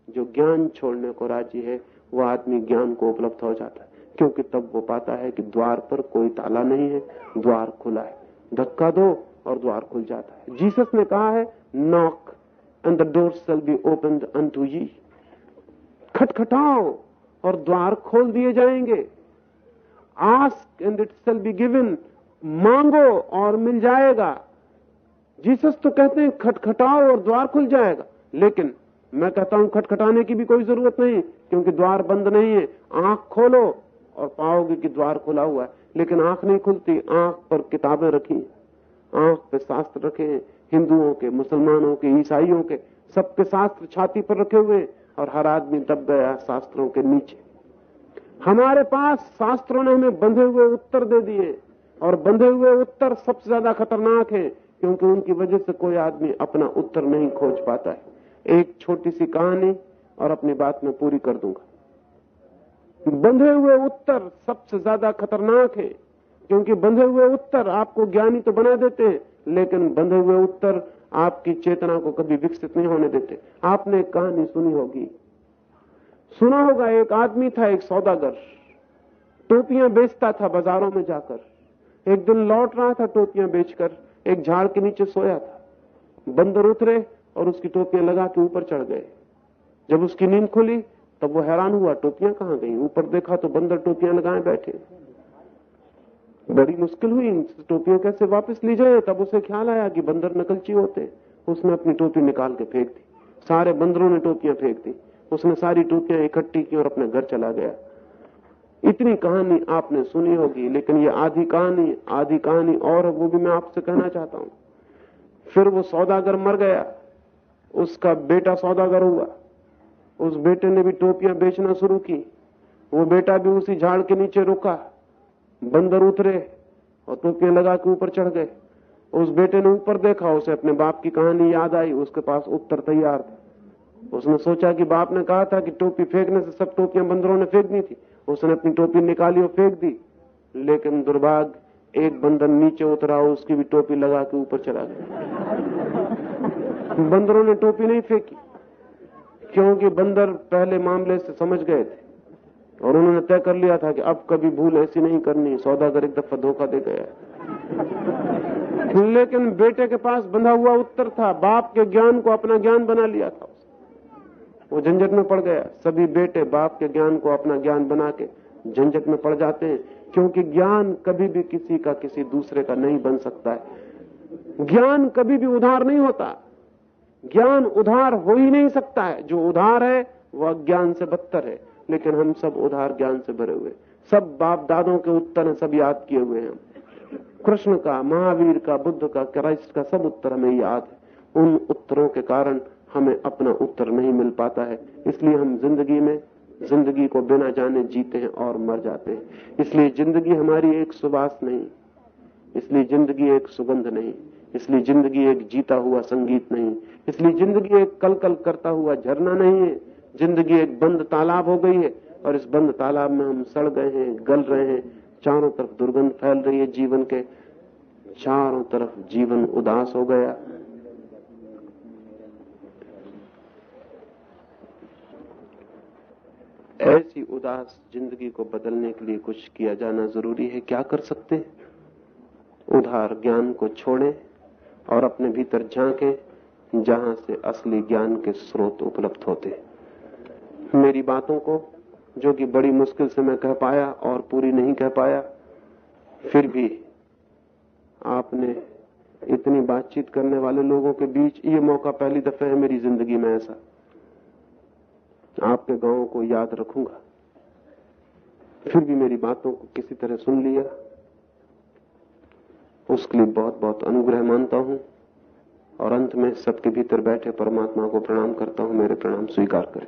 जो ज्ञान छोड़ने को राज़ी है, वो आदमी ज्ञान को उपलब्ध हो जाता है। क्योंकि तब वो पाता है कि द्वार पर कोई ताला नहीं है, द्वार खुला है। धक्का दो। और द्वार खुल जाता है। जीसस ने कहा है knock and the door shall be open to ye खटखटाओ, और द्वार खोल दिए जाएँगे। Ask and it shall be given मांगो, और मिल जाएगा। जीसस तो कहते हैं, खटखटाओ, और द्वार खुल जाएगा। लेकिन मैं कहता हूँ, खटखटाने की भी कोई ज़रूरत नहीं, क्योंकि द्वार बंद नहीं है। आँख खोलो, और पाओगे कि द्वार खुला हुआ है। लेकिन आँख नहीं खुलती, आँख पर किताबें रखी आँख पे शास्त्र रखे हिंदुओं के, मुसलमानों के, ईसाइयों के, सबके शास्त्र छाती पर रखे हुए और हर आदमी दब गया शास्त्रों के नीचे। हमारे पास शास्त्रों ने हमें बंधे हुए उत्तर दे दिए और बंधे हुए उत्तर सबसे ज़्यादा खतरनाक है, क्योंकि उनकी वजह से कोई आदमी अपना उत्तर नहीं खोज पाता है। एक छोटी सी कहानी और अपनी बात में पूरी कर दूँगा। बंधे हुए उत्तर सबसे ज़्यादा खतरनाक है क्योंकि बंधे हुए उत्तर आपको ज्ञानी तो बना देते हैं, लेकिन बंधे हुए उत्तर आपकी चेतना को कभी विकसित नहीं होने देते। आपने कहानी सुनी होगी। सुना होगा, एक आदमी था, एक सौदागर। टोपियाँ बेचता था बाजारों में जाकर। एक दिन लौट रहा था टोपियाँ बेचकर, एक झाड़ के नीचे सोया था। बंदर उतरे और उसकी टोपियाँ लगा के ऊपर चढ़ गए। जब उसकी नींद खुली, तब वो हैरान हुआ, टोपियाँ कहाँ गई? ऊपर देखा तो बंदर टोपियाँ लगाए बैठे। बड़ी मुश्किल हुई। टोपियाँ कैसे वापस ली जाए तब उसे ख्याल आया कि बंदर नकलची होते। उसने अपनी टोपी निकाल के फेंक दी। सारे बंदरों ने टोपियाँ फेंक दी। उसने सारी टोपियाँ इकट्ठी की और अपने घर चला गया। इतनी कहानी आपने सुनी होगी, लेकिन ये आधी कहानी आधी कहानी और वो भी मैं आपसे कहना चाहता हूँ। फिर वो सौदागर मर गया। उसका बेटा सौदागर हुआ। उस बेटे ने भी टोपियाँ बेचना शुरू की। वो बेटा भी उसी झाड़ के नीचे रुका। बंदर उतरे और टोपियाँ लगा के ऊपर चढ़ गए। उस बेटे ने ऊपर देखा, उसे अपने बाप की कहानी याद आई, उसके पास उत्तर तैयार था। उसने सोचा कि बाप ने कहा था कि टोपी फेंकने से सब टोपियाँ बंदरों ने फेंक दी थी। उसने अपनी टोपी निकाली और फेंक दी, लेकिन दुर्भाग्य, एक बंदर नीचे उतरा उसकी भी टोपी लगा के ऊपर चला गया। बंदरों ने टोपी नहीं फेंकी, क्योंकि बंदर पहले मामले से समझ गए थे। और उन्होंने तय कर लिया था कि अब कभी भूल ऐसी नहीं करनी सौदागर एक दफ़ा धोखा दे गया। लेकिन बेटे के पास बंधा हुआ उत्तर था, बाप के ज्ञान को अपना ज्ञान बना लिया था वो झंझट में पड़ गया। सभी बेटे बाप के ज्ञान को अपना ज्ञान बना के झंझट में पड़ जाते हैं, क्योंकि ज्ञान कभी भी किसी का किसी दूसरे का नहीं बन सकता है। ज्ञान कभी भी उधार नहीं होता। ज्ञान उधार हो ही नहीं सकता है। जो उधार है वह ज्ञान से बदतर है। लेकिन हम सब उधार ज्ञान से भरे हुए। सब बाप दादों के उत्तर सब याद किए हुए हैं। कृष्ण का, महावीर का, बुद्ध का, क्राइस्ट का सब उत्तर हमें याद है। उन उत्तरों के कारण हमें अपना उत्तर नहीं मिल पाता है। इसलिए हम ज़िंदगी में, ज़िंदगी को बिना जाने जीते हैं और मर जाते हैं। इसलिए ज़िंदगी हमारी एक सुबास नहीं। इसलिए ज़िंदगी एक सुगंध नहीं। इसलिए ज़िंदगी एक जीता हुआ संगीत नहीं। इसलिए ज़िंदगी एक कल कल करता हुआ झरना नहीं है। ज़िंदगी एक बंद तालाब हो गई है और इस बंद तालाब में हम सड़ गए हैं, गल रहे हैं। चारों तरफ़ दुर्गंध फैल रही है जीवन के। चारों तरफ़ जीवन उदास हो गया। ऐसी उदास ज़िंदगी को बदलने के लिए कुछ किया जाना ज़रूरी है। क्या कर सकते हैं? उधार ज्ञान को छोड़ें और अपने भीतर झांकें, जहाँ से असली ज्ञान के स्रोत उपलब्ध होते हैं। मेरी बातों को, जो कि बड़ी मुश्किल से मैं कह पाया और पूरी नहीं कह पाया, फिर भी आपने इतनी बातचीत करने वाले लोगों के बीच ये मौका पहली दफे है मेरी ज़िंदगी में ऐसा। आपके गाँव को याद रखूँगा। फिर भी मेरी बातों को किसी तरह सुन लिया। उसके लिए बहुत बहुत अनुग्रह मानता हूँ और अंत में सबके भीतर बैठे परमात्मा को प्रणाम करता हूँ, मेरे प्रणाम स्वीकार करें।